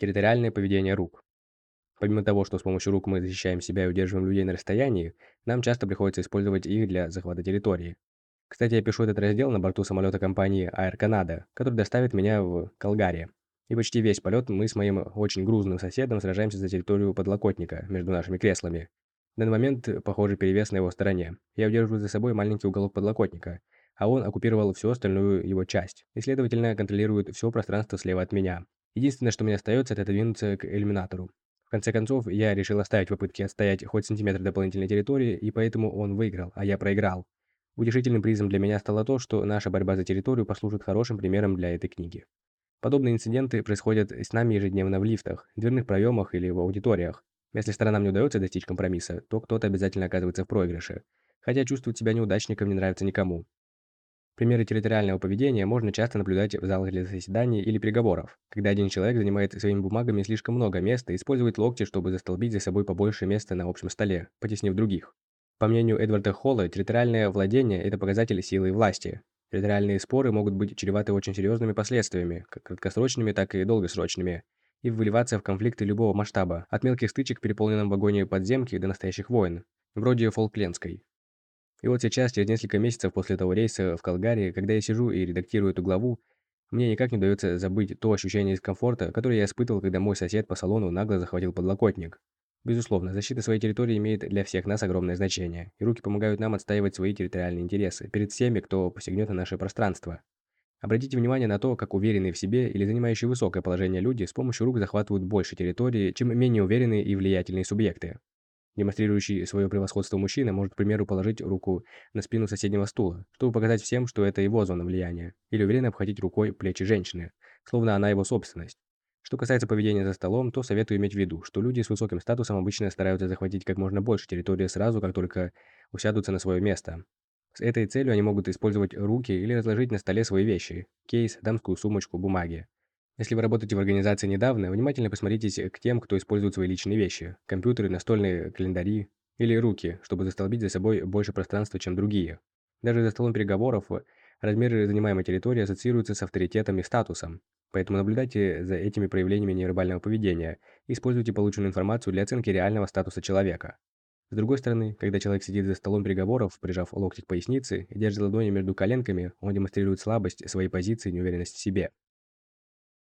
Территориальное поведение рук. Помимо того, что с помощью рук мы защищаем себя и удерживаем людей на расстоянии, нам часто приходится использовать их для захвата территории. Кстати, я пишу этот раздел на борту самолета компании Air Canada, который доставит меня в Калгари. И почти весь полет мы с моим очень грузным соседом сражаемся за территорию подлокотника между нашими креслами. В данный момент, похоже, перевес на его стороне. Я удерживаю за собой маленький уголок подлокотника, а он оккупировал всю остальную его часть и, следовательно, контролирует все пространство слева от меня. Единственное, что мне остается, это отодвинуться к иллюминатору. В конце концов, я решил оставить попытки отстоять хоть сантиметр дополнительной территории, и поэтому он выиграл, а я проиграл. Утешительным призом для меня стало то, что наша борьба за территорию послужит хорошим примером для этой книги. Подобные инциденты происходят с нами ежедневно в лифтах, дверных проемах или в аудиториях. Если сторонам не удается достичь компромисса, то кто-то обязательно оказывается в проигрыше. Хотя чувствовать себя неудачником не нравится никому. Примеры территориального поведения можно часто наблюдать в залах для заседаний или переговоров, когда один человек занимает своими бумагами слишком много места и использует локти, чтобы застолбить за собой побольше места на общем столе, потеснив других. По мнению Эдварда Холла, территориальное владение – это показатель силы и власти. Территориальные споры могут быть чреваты очень серьезными последствиями, как краткосрочными, так и долгосрочными, и выливаться в конфликты любого масштаба, от мелких стычек в переполненном вагоне подземки до настоящих войн, вроде Фолклендской. И вот сейчас, через несколько месяцев после того рейса в Калгари, когда я сижу и редактирую эту главу, мне никак не удается забыть то ощущение дискомфорта, которое я испытывал, когда мой сосед по салону нагло захватил подлокотник. Безусловно, защита своей территории имеет для всех нас огромное значение, и руки помогают нам отстаивать свои территориальные интересы перед всеми, кто посягнет на наше пространство. Обратите внимание на то, как уверенные в себе или занимающие высокое положение люди с помощью рук захватывают больше территории, чем менее уверенные и влиятельные субъекты. Демонстрирующий свое превосходство мужчина может, к примеру, положить руку на спину соседнего стула, чтобы показать всем, что это его зона влияния, или уверенно обхватить рукой плечи женщины, словно она его собственность. Что касается поведения за столом, то советую иметь в виду, что люди с высоким статусом обычно стараются захватить как можно больше территории сразу, как только усядутся на свое место. С этой целью они могут использовать руки или разложить на столе свои вещи – кейс, дамскую сумочку, бумаги. Если вы работаете в организации недавно, внимательно посмотритесь к тем, кто использует свои личные вещи – компьютеры, настольные календари или руки, чтобы застолбить за собой больше пространства, чем другие. Даже за столом переговоров размеры занимаемой территории ассоциируются с авторитетом и статусом, поэтому наблюдайте за этими проявлениями невербального поведения и используйте полученную информацию для оценки реального статуса человека. С другой стороны, когда человек сидит за столом переговоров, прижав локти к пояснице и держит ладони между коленками, он демонстрирует слабость своей позиции и неуверенность в себе.